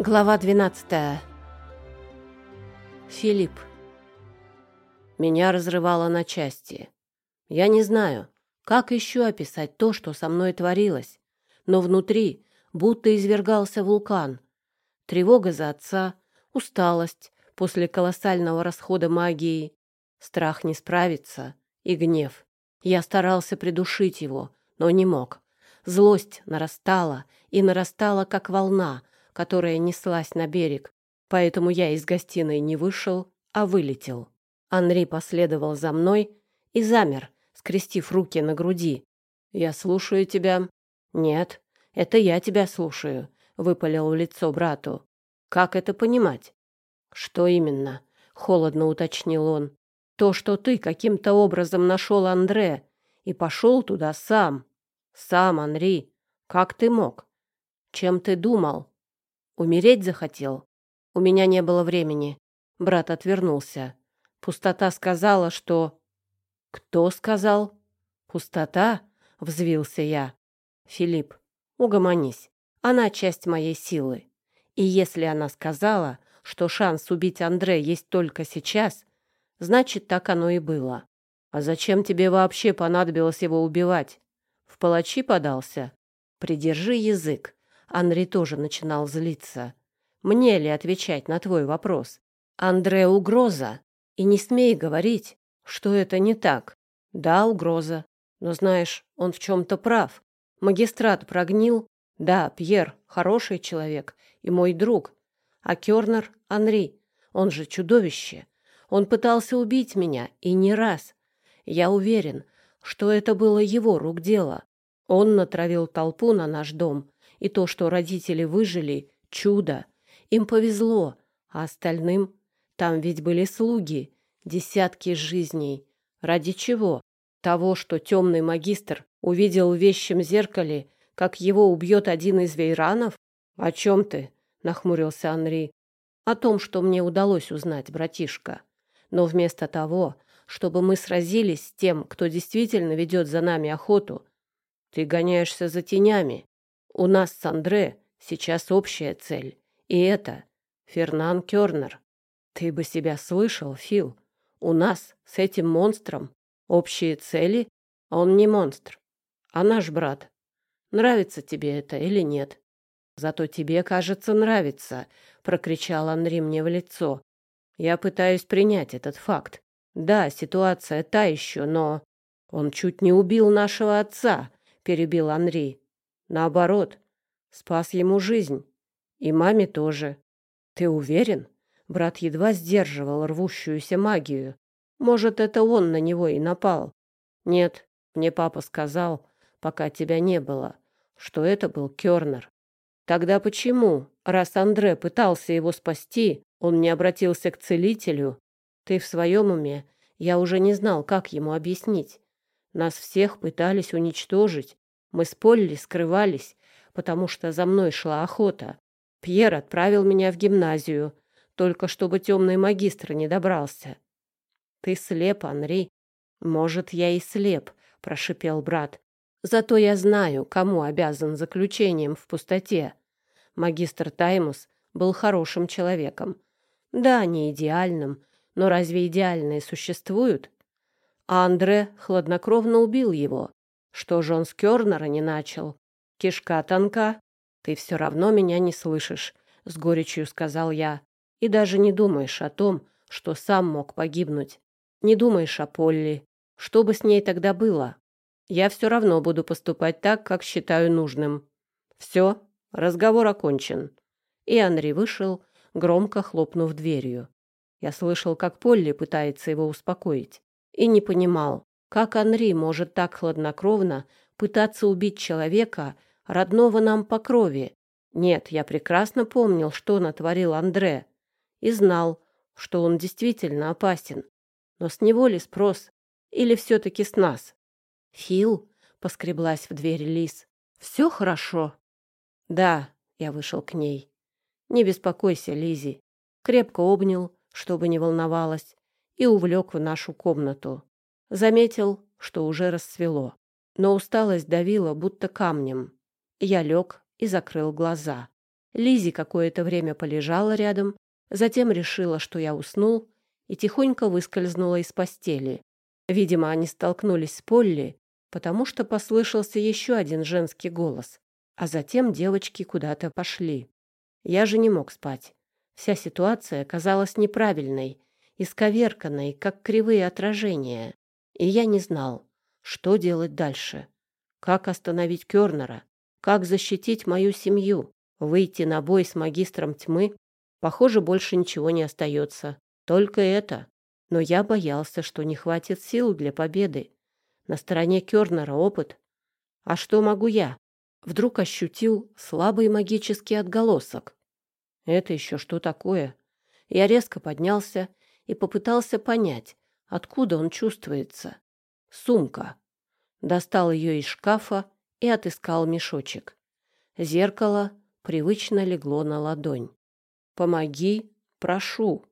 Глава 12. Филипп. Меня разрывало на части. Я не знаю, как еще описать то, что со мной творилось, но внутри будто извергался вулкан. Тревога за отца, усталость после колоссального расхода магии, страх не справиться и гнев. Я старался придушить его, но не мог. Злость нарастала и нарастала, как волна — которая неслась на берег, поэтому я из гостиной не вышел, а вылетел. Анри последовал за мной и замер, скрестив руки на груди. «Я слушаю тебя». «Нет, это я тебя слушаю», — выпалил в лицо брату. «Как это понимать?» «Что именно?» — холодно уточнил он. «То, что ты каким-то образом нашел Андре и пошел туда сам. Сам, Анри. Как ты мог? Чем ты думал?» Умереть захотел? У меня не было времени. Брат отвернулся. Пустота сказала, что... Кто сказал? Пустота? Взвился я. Филипп, угомонись. Она часть моей силы. И если она сказала, что шанс убить Андре есть только сейчас, значит, так оно и было. А зачем тебе вообще понадобилось его убивать? В палачи подался? Придержи язык. Анри тоже начинал злиться. «Мне ли отвечать на твой вопрос? Андре угроза. И не смей говорить, что это не так. Да, угроза. Но знаешь, он в чем-то прав. Магистрат прогнил. Да, Пьер хороший человек и мой друг. А Кернер — Анри. Он же чудовище. Он пытался убить меня, и не раз. Я уверен, что это было его рук дело. Он натравил толпу на наш дом, и то, что родители выжили — чудо. Им повезло, а остальным... Там ведь были слуги, десятки жизней. Ради чего? Того, что темный магистр увидел в вещем зеркале, как его убьет один из вейранов? О чем ты? — нахмурился Анри. О том, что мне удалось узнать, братишка. Но вместо того, чтобы мы сразились с тем, кто действительно ведет за нами охоту, ты гоняешься за тенями. У нас с Андре сейчас общая цель, и это Фернан Кёрнер. Ты бы себя слышал, Фил. У нас с этим монстром общие цели, а он не монстр, а наш брат. Нравится тебе это или нет? Зато тебе, кажется, нравится, прокричал Анри мне в лицо. Я пытаюсь принять этот факт. Да, ситуация та еще, но он чуть не убил нашего отца, перебил Анри. Наоборот, спас ему жизнь. И маме тоже. Ты уверен? Брат едва сдерживал рвущуюся магию. Может, это он на него и напал? Нет, мне папа сказал, пока тебя не было, что это был Кёрнер. Тогда почему, раз Андре пытался его спасти, он не обратился к целителю? Ты в своем уме? Я уже не знал, как ему объяснить. Нас всех пытались уничтожить, мы с Полли скрывались, потому что за мной шла охота. Пьер отправил меня в гимназию, только чтобы темный магистр не добрался. Ты слеп, Анри. Может, я и слеп, прошипел брат. Зато я знаю, кому обязан заключением в пустоте. Магистр Таймус был хорошим человеком. Да, не идеальным, но разве идеальные существуют? А Андре хладнокровно убил его. Что же он с Кёрнера не начал? Кишка тонка. Ты все равно меня не слышишь, — с горечью сказал я. И даже не думаешь о том, что сам мог погибнуть. Не думаешь о Полли. Что бы с ней тогда было? Я все равно буду поступать так, как считаю нужным. Все, разговор окончен. И Анри вышел, громко хлопнув дверью. Я слышал, как Полли пытается его успокоить. И не понимал, как Анри может так хладнокровно пытаться убить человека, родного нам по крови? Нет, я прекрасно помнил, что натворил Андре, и знал, что он действительно опасен. Но с него ли спрос? Или все-таки с нас? «Фил?» — поскреблась в дверь Лис. «Все хорошо?» «Да», — я вышел к ней. «Не беспокойся, Лизи. Крепко обнял, чтобы не волновалась, и увлек в нашу комнату. Заметил, что уже рассвело, но усталость давила будто камнем. Я лег и закрыл глаза. Лизи какое-то время полежала рядом, затем решила, что я уснул, и тихонько выскользнула из постели. Видимо, они столкнулись с Полли, потому что послышался еще один женский голос, а затем девочки куда-то пошли. Я же не мог спать. Вся ситуация казалась неправильной, исковерканной, как кривые отражения, и я не знал, что делать дальше. Как остановить Кёрнера? Как защитить мою семью? Выйти на бой с магистром тьмы? Похоже, больше ничего не остается. Только это. Но я боялся, что не хватит сил для победы. На стороне Кёрнера опыт. А что могу я? Вдруг ощутил слабый магический отголосок. Это еще что такое? Я резко поднялся и попытался понять, откуда он чувствуется. Сумка. Достал ее из шкафа и отыскал мешочек. Зеркало привычно легло на ладонь. «Помоги, прошу».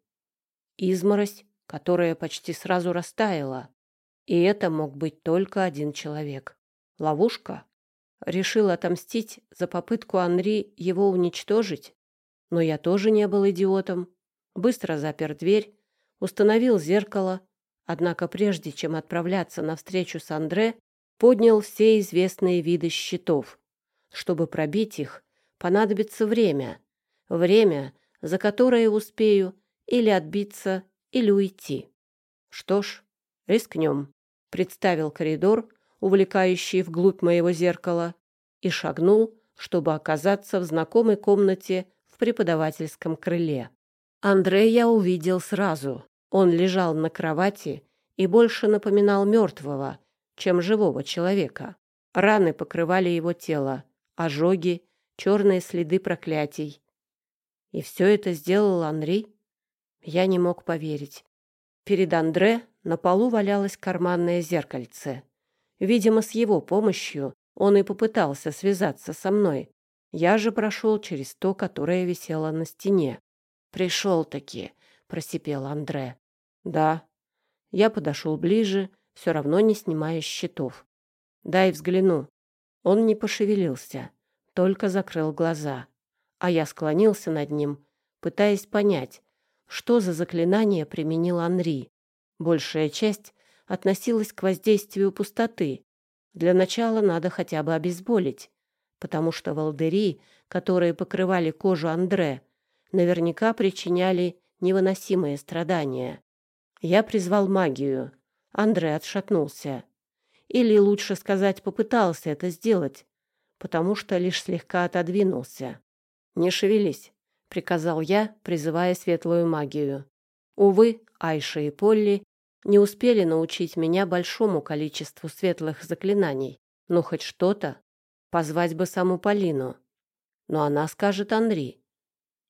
Изморозь, которая почти сразу растаяла. И это мог быть только один человек. Ловушка? Решил отомстить за попытку Анри его уничтожить? Но я тоже не был идиотом. Быстро запер дверь, установил зеркало, однако прежде чем отправляться на встречу с Андре, поднял все известные виды щитов. Чтобы пробить их, понадобится время. Время, за которое успею или отбиться, или уйти. Что ж, рискнем представил коридор, увлекающий вглубь моего зеркала, и шагнул, чтобы оказаться в знакомой комнате в преподавательском крыле. Андрея увидел сразу. Он лежал на кровати и больше напоминал мертвого, чем живого человека. Раны покрывали его тело, ожоги, черные следы проклятий. И все это сделал Анри? Я не мог поверить. Перед Андре на полу валялось карманное зеркальце. Видимо, с его помощью он и попытался связаться со мной. Я же прошел через то, которое висело на стене. «Пришел-таки», — просипел Андре. «Да». Я подошел ближе, все равно не снимая щитов. «Дай взгляну». Он не пошевелился, только закрыл глаза. А я склонился над ним, пытаясь понять, что за заклинание применил Анри. Большая часть относилась к воздействию пустоты. Для начала надо хотя бы обезболить, потому что волдыри, которые покрывали кожу Андре, наверняка причиняли невыносимые страдания. Я призвал магию. Андре отшатнулся. Или, лучше сказать, попытался это сделать, потому что лишь слегка отодвинулся. «Не шевелись», — приказал я, призывая светлую магию. Увы, Айша и Полли не успели научить меня большому количеству светлых заклинаний. Ну, хоть что-то. Позвать бы саму Полину. Но она скажет Анри.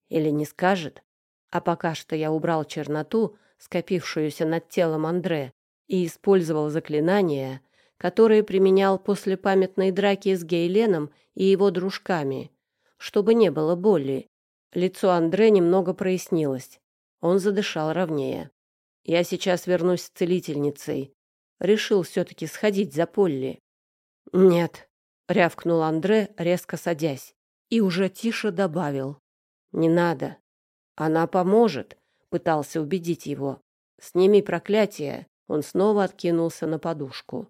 Или не скажет. А пока что я убрал черноту, скопившуюся над телом Андре, и использовал заклинания, которые применял после памятной драки с Гейленом и его дружками, чтобы не было боли. Лицо Андре немного прояснилось. Он задышал ровнее. Я сейчас вернусь с целительницей. Решил все-таки сходить за Полли. Нет, рявкнул Андре, резко садясь, и уже тише добавил. Не надо. Она поможет, пытался убедить его. Сними проклятие. Он снова откинулся на подушку.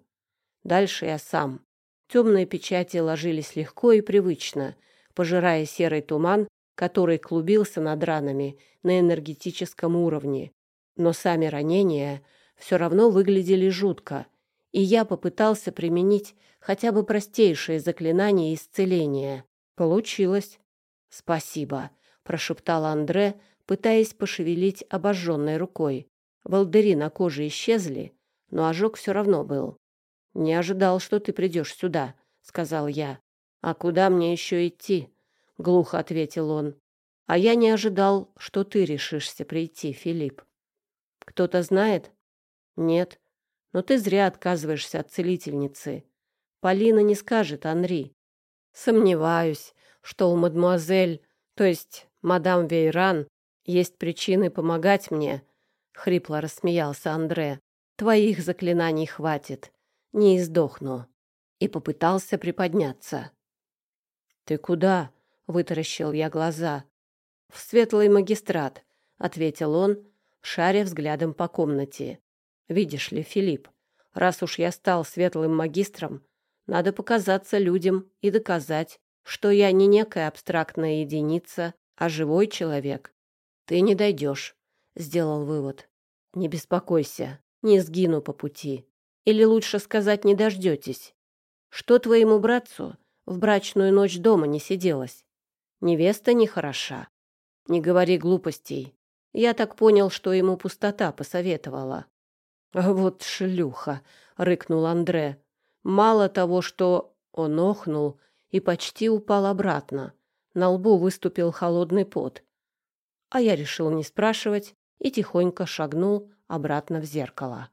Дальше я сам. Темные печати ложились легко и привычно, пожирая серый туман, который клубился над ранами на энергетическом уровне, но сами ранения все равно выглядели жутко, и я попытался применить хотя бы простейшие заклинания исцеления. Получилось. «Спасибо», — прошептал Андре, пытаясь пошевелить обожженной рукой. Волдыри на коже исчезли, но ожог все равно был. «Не ожидал, что ты придешь сюда», — сказал я. «А куда мне еще идти?» — глухо ответил он. «А я не ожидал, что ты решишься прийти, Филипп». Кто-то знает? Нет. Но ты зря отказываешься от целительницы. Полина не скажет Анри. Сомневаюсь, что у мадемуазель, то есть мадам Вейран, есть причины помогать мне, хрипло рассмеялся Андре. Твоих заклинаний хватит. Не издохну. И попытался приподняться. Ты куда? вытаращил я глаза. В светлый магистрат, ответил он, шаря взглядом по комнате. Видишь ли, Филипп, раз уж я стал светлым магистром, надо показаться людям и доказать, что я не некая абстрактная единица, а живой человек. Ты не дойдешь, сделал вывод. Не беспокойся, не сгину по пути. Или лучше сказать, не дождетесь. Что твоему братцу в брачную ночь дома не сиделось? Невеста не хороша. Не говори глупостей. Я так понял, что ему пустота посоветовала. А вот шлюха, рыкнул Андре. Мало того, что он охнул и почти упал обратно. На лбу выступил холодный пот. А я решил не спрашивать и тихонько шагнул обратно в зеркало.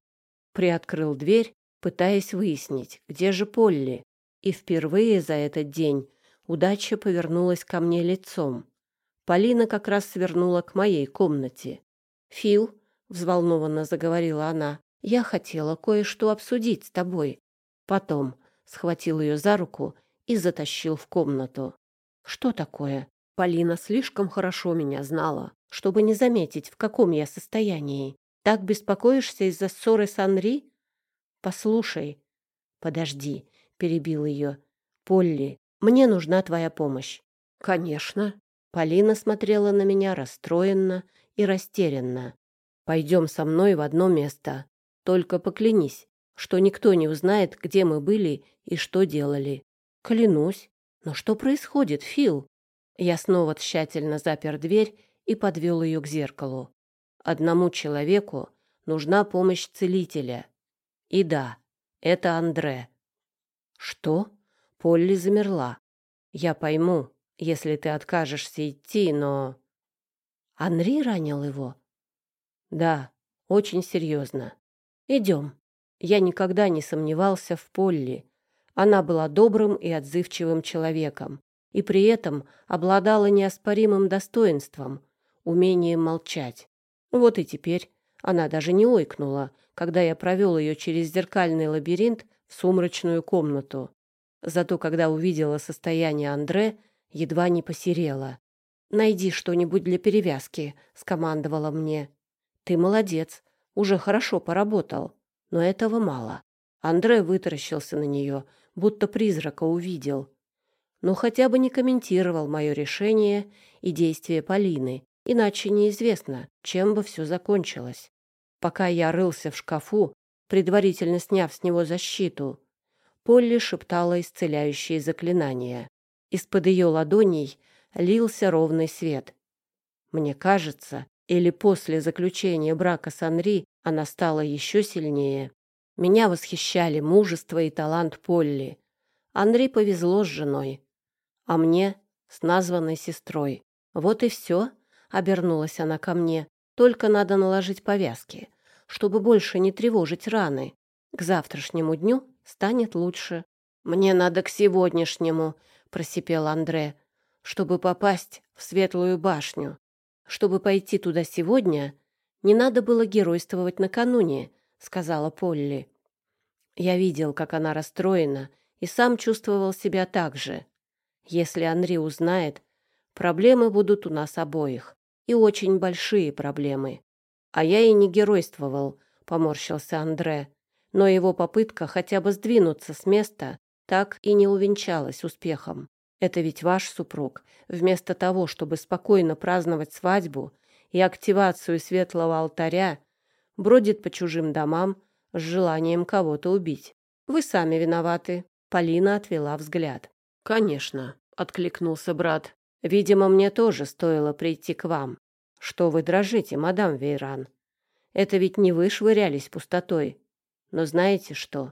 Приоткрыл дверь, пытаясь выяснить, где же Полли. И впервые за этот день удача повернулась ко мне лицом. Полина как раз свернула к моей комнате. «Фил», — взволнованно заговорила она, — «я хотела кое-что обсудить с тобой». Потом схватил ее за руку и затащил в комнату. «Что такое?» Полина слишком хорошо меня знала, чтобы не заметить, в каком я состоянии. Так беспокоишься из-за ссоры с Анри? Послушай. Подожди, перебил ее. Полли, мне нужна твоя помощь. Конечно. Полина смотрела на меня расстроенно и растерянно. Пойдем со мной в одно место. Только поклянись, что никто не узнает, где мы были и что делали. Клянусь. Но что происходит, Фил? Я снова тщательно запер дверь и подвел ее к зеркалу. Одному человеку нужна помощь целителя. И да, это Андре. Что? Полли замерла. Я пойму, если ты откажешься идти, но... Анри ранил его? Да, очень серьезно. Идем. Я никогда не сомневался в Полли. Она была добрым и отзывчивым человеком, и при этом обладала неоспоримым достоинством, умением молчать. Вот и теперь она даже не ойкнула, когда я провел ее через зеркальный лабиринт в сумрачную комнату. Зато когда увидела состояние Андре, едва не посерела. «Найди что-нибудь для перевязки», — скомандовала мне. «Ты молодец, уже хорошо поработал. Но этого мало». Андре вытаращился на нее, будто призрака увидел. Но хотя бы не комментировал мое решение и действия Полины, Иначе неизвестно, чем бы все закончилось. Пока я рылся в шкафу, предварительно сняв с него защиту, Полли шептала исцеляющие заклинания. Из-под ее ладоней лился ровный свет. Мне кажется, или после заключения брака с Анри она стала еще сильнее. Меня восхищали мужество и талант Полли. Анри повезло с женой, а мне — с названной сестрой. Вот и все, Обернулась она ко мне. Только надо наложить повязки, чтобы больше не тревожить раны. К завтрашнему дню станет лучше. Мне надо к сегодняшнему, просипел Андре, чтобы попасть в Светлую башню. Чтобы пойти туда сегодня, не надо было геройствовать накануне, сказала Полли. Я видел, как она расстроена, и сам чувствовал себя так же. Если Анри узнает, проблемы будут у нас обоих и очень большие проблемы. А я и не геройствовал, поморщился Андре, но его попытка хотя бы сдвинуться с места так и не увенчалась успехом. Это ведь ваш супруг, вместо того, чтобы спокойно праздновать свадьбу и активацию светлого алтаря, бродит по чужим домам с желанием кого-то убить. Вы сами виноваты. Полина отвела взгляд. Конечно, откликнулся брат. Видимо, мне тоже стоило прийти к вам. Что вы дрожите, мадам Вейран? Это ведь не вы швырялись пустотой. Но знаете что?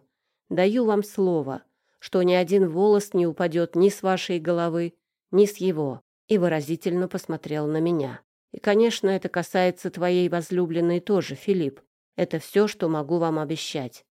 Даю вам слово, что ни один волос не упадет ни с вашей головы, ни с его. И выразительно посмотрел на меня. И, конечно, это касается твоей возлюбленной тоже, Филипп. Это все, что могу вам обещать.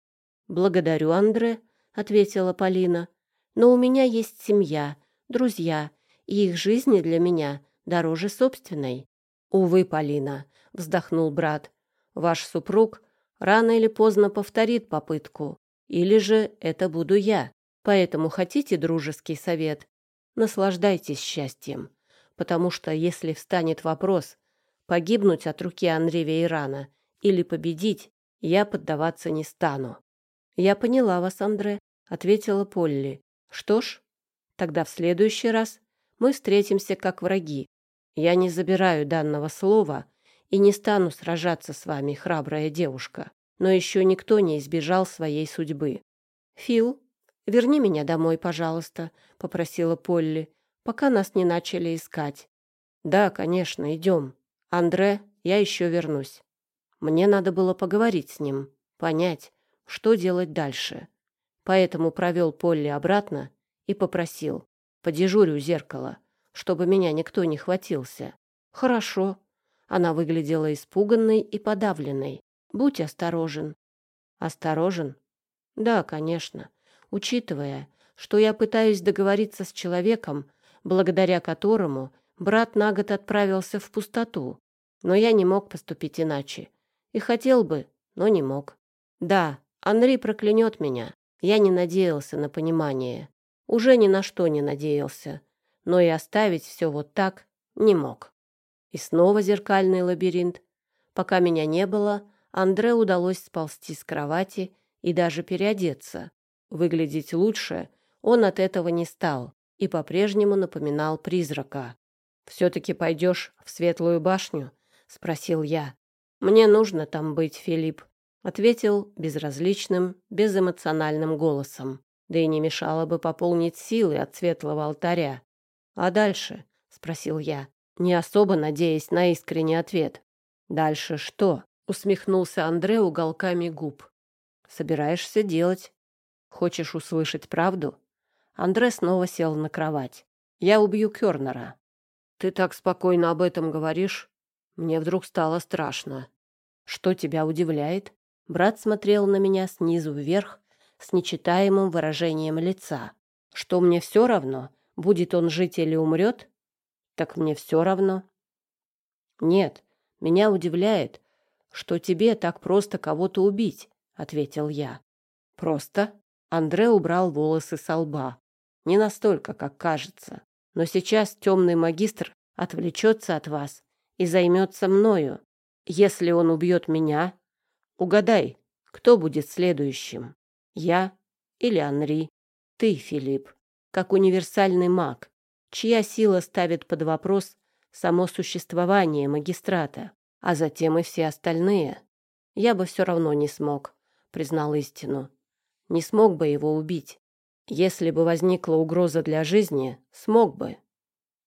Благодарю, Андре, ответила Полина. Но у меня есть семья, друзья и их жизни для меня дороже собственной. Увы, Полина, вздохнул брат. Ваш супруг рано или поздно повторит попытку, или же это буду я. Поэтому хотите дружеский совет? Наслаждайтесь счастьем, потому что если встанет вопрос погибнуть от руки Андрея Вейрана или победить, я поддаваться не стану. Я поняла вас, Андре, ответила Полли. Что ж, тогда в следующий раз мы встретимся как враги. Я не забираю данного слова и не стану сражаться с вами, храбрая девушка. Но еще никто не избежал своей судьбы. Фил, верни меня домой, пожалуйста, попросила Полли, пока нас не начали искать. Да, конечно, идем. Андре, я еще вернусь. Мне надо было поговорить с ним, понять, что делать дальше. Поэтому провел Полли обратно и попросил. Подежурю у зеркала, чтобы меня никто не хватился. Хорошо. Она выглядела испуганной и подавленной. Будь осторожен. Осторожен? Да, конечно. Учитывая, что я пытаюсь договориться с человеком, благодаря которому брат на год отправился в пустоту. Но я не мог поступить иначе. И хотел бы, но не мог. Да, Анри проклянет меня. Я не надеялся на понимание. Уже ни на что не надеялся. Но и оставить все вот так не мог. И снова зеркальный лабиринт. Пока меня не было, Андре удалось сползти с кровати и даже переодеться. Выглядеть лучше он от этого не стал и по-прежнему напоминал призрака. «Все-таки пойдешь в Светлую башню?» — спросил я. «Мне нужно там быть, Филипп», — ответил безразличным, безэмоциональным голосом. Да и не мешало бы пополнить силы от светлого алтаря. «А дальше?» — спросил я, не особо надеясь на искренний ответ. «Дальше что?» — усмехнулся Андре уголками губ. «Собираешься делать? Хочешь услышать правду?» Андре снова сел на кровать. «Я убью Кёрнера». «Ты так спокойно об этом говоришь?» Мне вдруг стало страшно. «Что тебя удивляет?» Брат смотрел на меня снизу вверх с нечитаемым выражением лица. «Что мне все равно, будет он жить или умрет?» «Так мне все равно». «Нет, меня удивляет, что тебе так просто кого-то убить», — ответил я. «Просто?» Андре убрал волосы со лба. «Не настолько, как кажется. Но сейчас темный магистр отвлечется от вас и займется мною. Если он убьет меня, угадай, кто будет следующим? Я или Анри? Ты, Филипп, как универсальный маг, чья сила ставит под вопрос само существование магистрата, а затем и все остальные. Я бы все равно не смог, признал истину. Не смог бы его убить. Если бы возникла угроза для жизни, смог бы.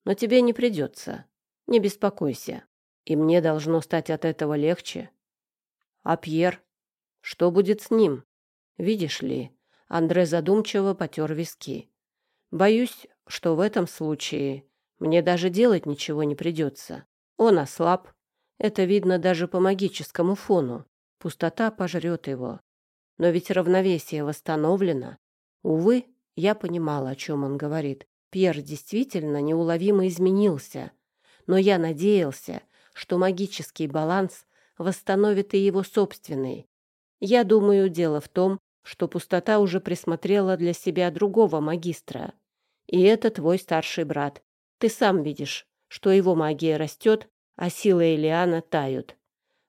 Но тебе не придется. Не беспокойся. И мне должно стать от этого легче. А Пьер? Что будет с ним? Видишь ли, Андре задумчиво потер виски. Боюсь, что в этом случае мне даже делать ничего не придется. Он ослаб. Это видно даже по магическому фону. Пустота пожрет его. Но ведь равновесие восстановлено. Увы, я понимала, о чем он говорит. Пьер действительно неуловимо изменился, но я надеялся, что магический баланс восстановит и его собственный. Я думаю, дело в том, что пустота уже присмотрела для себя другого магистра. И это твой старший брат. Ты сам видишь, что его магия растет, а силы Элиана тают.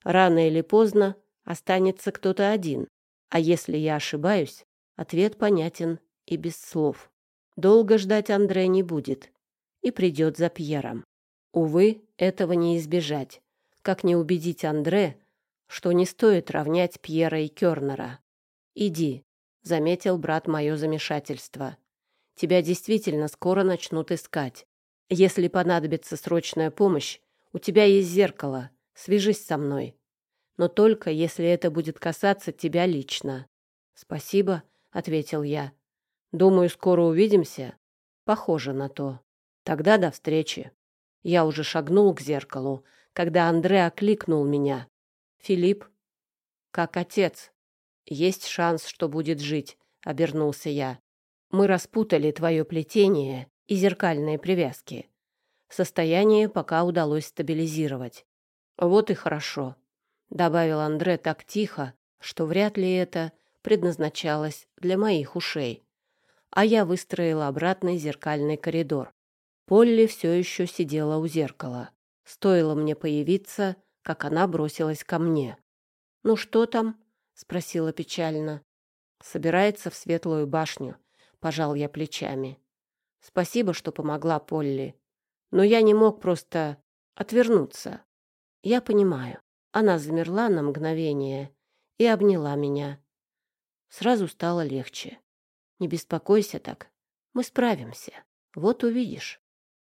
Рано или поздно останется кто-то один. А если я ошибаюсь, ответ понятен и без слов. Долго ждать Андре не будет и придет за Пьером. Увы, этого не избежать. Как не убедить Андре, что не стоит равнять Пьера и Кёрнера. «Иди», — заметил брат мое замешательство. «Тебя действительно скоро начнут искать. Если понадобится срочная помощь, у тебя есть зеркало. Свяжись со мной. Но только если это будет касаться тебя лично». «Спасибо», — ответил я. Думаю, скоро увидимся. Похоже на то. Тогда до встречи. Я уже шагнул к зеркалу, когда Андре окликнул меня. Филипп, как отец. Есть шанс, что будет жить, обернулся я. Мы распутали твое плетение и зеркальные привязки. Состояние пока удалось стабилизировать. Вот и хорошо, добавил Андре так тихо, что вряд ли это предназначалось для моих ушей. А я выстроила обратный зеркальный коридор. Полли все еще сидела у зеркала. Стоило мне появиться, как она бросилась ко мне. «Ну что там?» — спросила печально. «Собирается в светлую башню», — пожал я плечами. «Спасибо, что помогла Полли. Но я не мог просто отвернуться. Я понимаю». Она замерла на мгновение и обняла меня. Сразу стало легче. «Не беспокойся так. Мы справимся. Вот увидишь».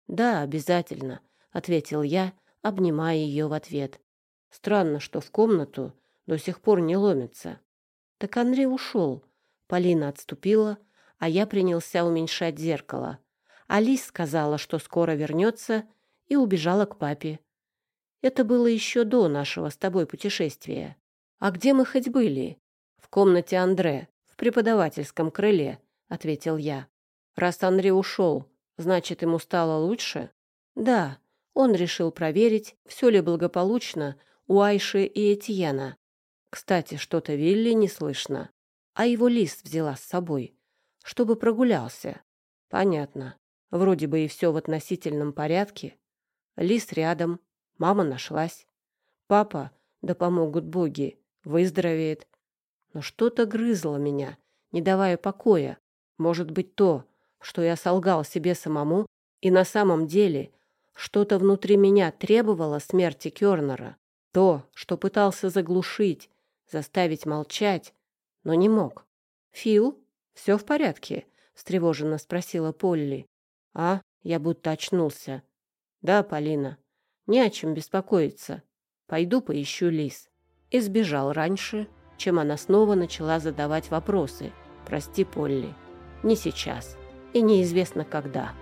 «Да, обязательно», — ответил я, обнимая ее в ответ. Странно, что в комнату до сих пор не ломится. Так Андрей ушел. Полина отступила, а я принялся уменьшать зеркало. Алис сказала, что скоро вернется, и убежала к папе. Это было еще до нашего с тобой путешествия. А где мы хоть были? В комнате Андре, в преподавательском крыле, ответил я. Раз Андрей ушел, значит, ему стало лучше? Да, он решил проверить, все ли благополучно у Айши и Этьена. Кстати, что-то Вилли не слышно. А его лист взяла с собой, чтобы прогулялся. Понятно. Вроде бы и все в относительном порядке. Лист рядом, мама нашлась. Папа, да помогут боги, выздоровеет. Но что-то грызло меня, не давая покоя. Может быть, то, что я солгал себе самому, и на самом деле что-то внутри меня требовало смерти Кёрнера. То, что пытался заглушить, заставить молчать, но не мог. «Фил, все в порядке?» — встревоженно спросила Полли. «А?» — я будто очнулся. «Да, Полина, не о чем беспокоиться. Пойду поищу Лис». И сбежал раньше, чем она снова начала задавать вопросы. «Прости, Полли, не сейчас и неизвестно когда».